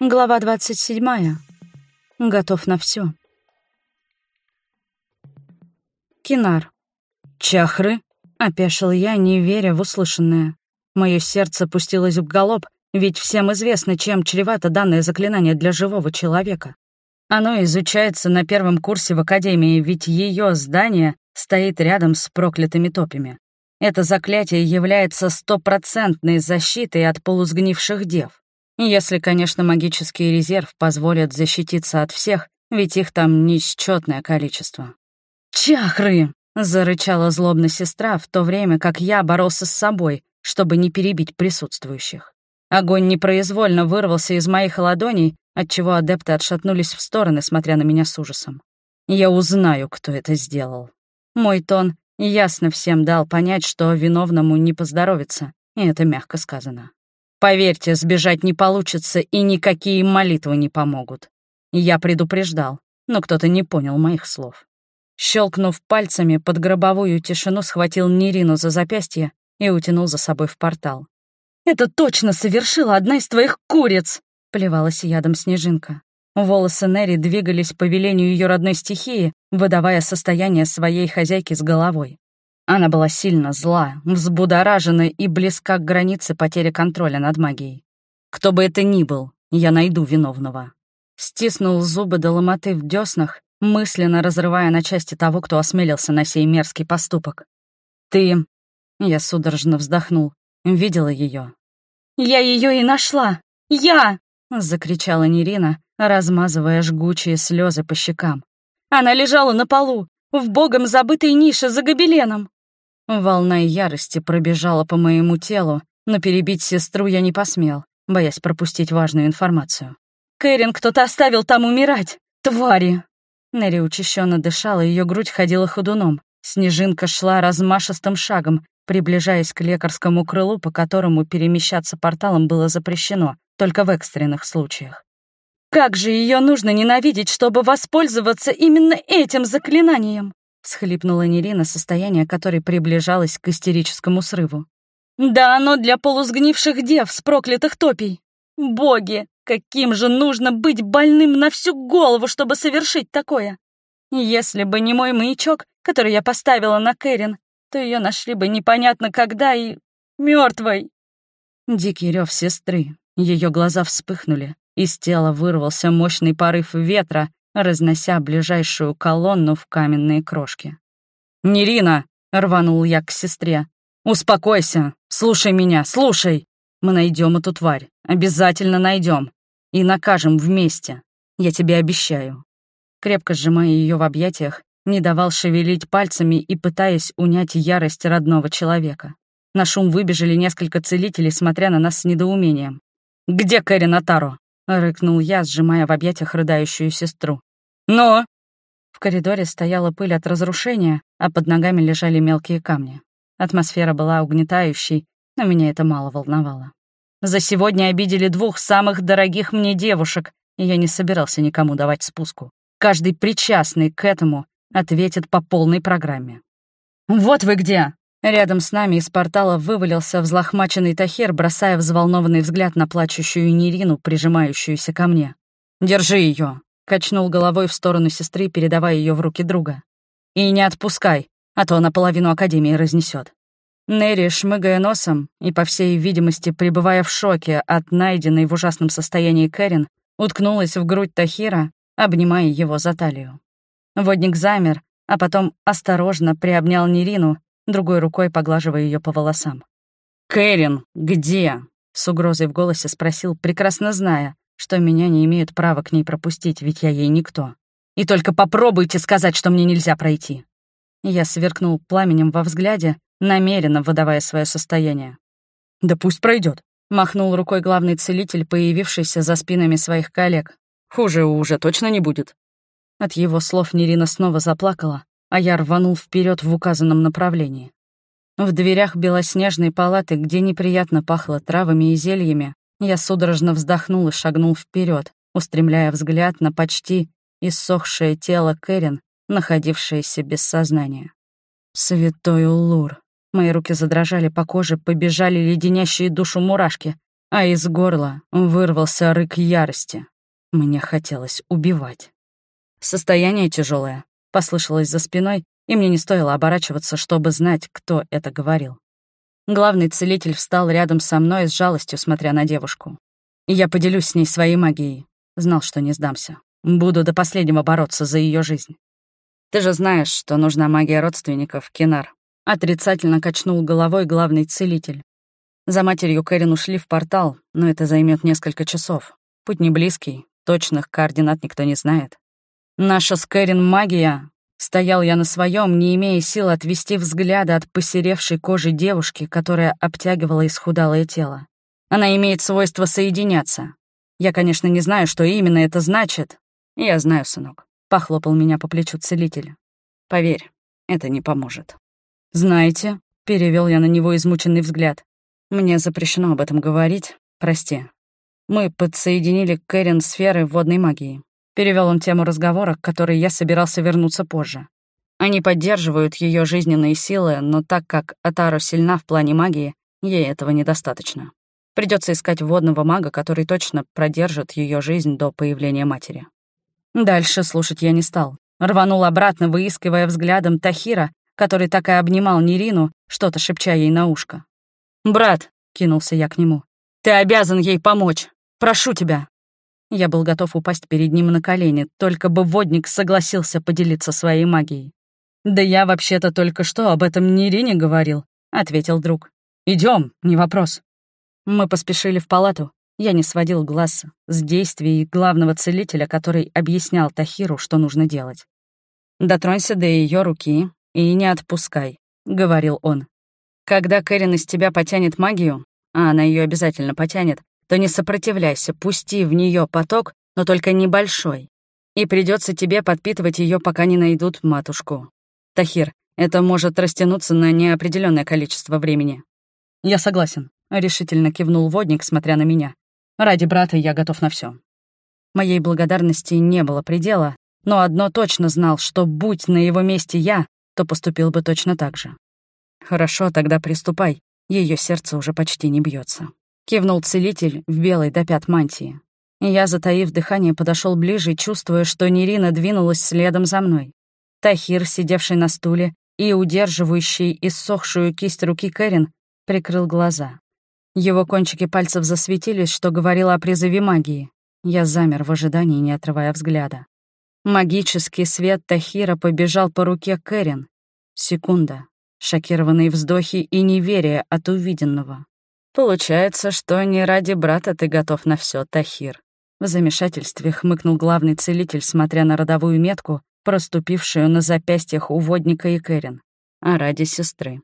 Глава 27. Готов на все. Кинар. «Чахры?» — опешил я, не веря в услышанное. Мое сердце пустилось в галоп, ведь всем известно, чем чревато данное заклинание для живого человека. Оно изучается на первом курсе в Академии, ведь ее здание стоит рядом с проклятыми топями. Это заклятие является стопроцентной защитой от полусгнивших дев. Если, конечно, магический резерв позволит защититься от всех, ведь их там несчетное количество. «Чахры!» — зарычала злобно сестра, в то время как я боролся с собой, чтобы не перебить присутствующих. Огонь непроизвольно вырвался из моих ладоней, отчего адепты отшатнулись в стороны, смотря на меня с ужасом. Я узнаю, кто это сделал. Мой тон ясно всем дал понять, что виновному не поздоровится, и это мягко сказано. Поверьте, сбежать не получится, и никакие молитвы не помогут. Я предупреждал, но кто-то не понял моих слов. Щелкнув пальцами, под гробовую тишину схватил Нерину за запястье и утянул за собой в портал. «Это точно совершила одна из твоих куриц!» — плевалась ядом снежинка. Волосы Нери двигались по велению ее родной стихии, выдавая состояние своей хозяйки с головой. Она была сильно зла, взбудоражена и близка к границе потери контроля над магией. Кто бы это ни был, я найду виновного. Стиснул зубы до ломоты в деснах, мысленно разрывая на части того, кто осмелился на сей мерзкий поступок. «Ты...» — я судорожно вздохнул. Видела ее. «Я ее и нашла! Я!» — закричала Нерина, размазывая жгучие слезы по щекам. «Она лежала на полу, в богом забытой нише за гобеленом!» Волна ярости пробежала по моему телу, но перебить сестру я не посмел, боясь пропустить важную информацию. «Кэрин кто-то оставил там умирать! Твари!» Нерри учащенно дышала, ее грудь ходила ходуном. Снежинка шла размашистым шагом, приближаясь к лекарскому крылу, по которому перемещаться порталом было запрещено, только в экстренных случаях. Как же ее нужно ненавидеть, чтобы воспользоваться именно этим заклинанием? Схлипнула Нерина, состояние которой приближалось к истерическому срыву. Да оно для полусгнивших дев с проклятых топий. Боги, каким же нужно быть больным на всю голову, чтобы совершить такое? Если бы не мой маячок, который я поставила на Кэрин, то ее нашли бы непонятно когда и мертвой. Дикий рев сестры. Ее глаза вспыхнули. Из тела вырвался мощный порыв ветра, разнося ближайшую колонну в каменные крошки. «Нерина!» — рванул я к сестре. «Успокойся! Слушай меня, слушай! Мы найдем эту тварь, обязательно найдем, и накажем вместе, я тебе обещаю». Крепко сжимая ее в объятиях, не давал шевелить пальцами и пытаясь унять ярость родного человека. На шум выбежали несколько целителей, смотря на нас с недоумением. «Где Кэрри Натаро?» — рыкнул я, сжимая в объятиях рыдающую сестру. «Но!» В коридоре стояла пыль от разрушения, а под ногами лежали мелкие камни. Атмосфера была угнетающей, но меня это мало волновало. За сегодня обидели двух самых дорогих мне девушек, и я не собирался никому давать спуску. Каждый причастный к этому ответит по полной программе. «Вот вы где!» Рядом с нами из портала вывалился взлохмаченный Тахир, бросая взволнованный взгляд на плачущую Нерину, прижимающуюся ко мне. «Держи ее, качнул головой в сторону сестры, передавая ее в руки друга. «И не отпускай, а то наполовину Академии разнесет. Нерри, шмыгая носом и, по всей видимости, пребывая в шоке от найденной в ужасном состоянии Кэрин, уткнулась в грудь Тахира, обнимая его за талию. Водник замер, а потом осторожно приобнял Нерину, другой рукой поглаживая ее по волосам. «Кэрин, где?» — с угрозой в голосе спросил, прекрасно зная, что меня не имеют права к ней пропустить, ведь я ей никто. И только попробуйте сказать, что мне нельзя пройти. Я сверкнул пламенем во взгляде, намеренно выдавая свое состояние. «Да пусть пройдет, махнул рукой главный целитель, появившийся за спинами своих коллег. «Хуже уже точно не будет». От его слов Нерина снова заплакала, а я рванул вперед в указанном направлении. В дверях белоснежной палаты, где неприятно пахло травами и зельями, я судорожно вздохнул и шагнул вперед, устремляя взгляд на почти иссохшее тело Кэрин, находившееся без сознания. Святой Улур. Мои руки задрожали по коже, побежали леденящие душу мурашки, а из горла вырвался рык ярости. Мне хотелось убивать. Состояние тяжелое, послышалось за спиной, и мне не стоило оборачиваться, чтобы знать, кто это говорил. Главный целитель встал рядом со мной с жалостью, смотря на девушку. Я поделюсь с ней своей магией. Знал, что не сдамся. Буду до последнего бороться за ее жизнь. Ты же знаешь, что нужна магия родственников, Кинар. Отрицательно качнул головой главный целитель. За матерью Кэрин ушли в портал, но это займет несколько часов. Путь не близкий, точных координат никто не знает. Наша с Кэрин магия Стоял я на своем, не имея сил отвести взгляда от посеревшей кожи девушки, которая обтягивала исхудалое тело. Она имеет свойство соединяться. Я, конечно, не знаю, что именно это значит. Я знаю, сынок. Похлопал меня по плечу целитель. Поверь, это не поможет. Знаете, перевел я на него измученный взгляд. Мне запрещено об этом говорить. Прости. Мы подсоединили Кэрин сферы водной магии. Перевел он тему разговора, к которой я собирался вернуться позже. Они поддерживают ее жизненные силы, но так как Атару сильна в плане магии, ей этого недостаточно. Придется искать водного мага, который точно продержит ее жизнь до появления матери. Дальше слушать я не стал. Рванул обратно, выискивая взглядом Тахира, который так и обнимал Нерину, что-то шепча ей на ушко. «Брат», — кинулся я к нему, — «ты обязан ей помочь. Прошу тебя». Я был готов упасть перед ним на колени, только бы водник согласился поделиться своей магией. «Да я вообще-то только что об этом Нирине говорил», — ответил друг. Идем, не вопрос». Мы поспешили в палату. Я не сводил глаз с действий главного целителя, который объяснял Тахиру, что нужно делать. «Дотронься до ее руки и не отпускай», — говорил он. «Когда Кэрин из тебя потянет магию, а она ее обязательно потянет, то не сопротивляйся, пусти в нее поток, но только небольшой. И придется тебе подпитывать ее, пока не найдут матушку. Тахир, это может растянуться на неопределенное количество времени. Я согласен, решительно кивнул водник, смотря на меня. Ради брата я готов на все. Моей благодарности не было предела, но одно точно знал, что будь на его месте я, то поступил бы точно так же. Хорошо, тогда приступай. Ее сердце уже почти не бьется. Кивнул целитель в белой до пят мантии. Я, затаив дыхание, подошел ближе, чувствуя, что Нерина двинулась следом за мной. Тахир, сидевший на стуле и удерживающий иссохшую кисть руки Кэрин, прикрыл глаза. Его кончики пальцев засветились, что говорило о призыве магии. Я замер в ожидании, не отрывая взгляда. Магический свет Тахира побежал по руке Кэрин. Секунда. Шокированные вздохи и неверие от увиденного. «Получается, что не ради брата ты готов на все, Тахир». В замешательстве хмыкнул главный целитель, смотря на родовую метку, проступившую на запястьях у водника и Кэрин. «А ради сестры.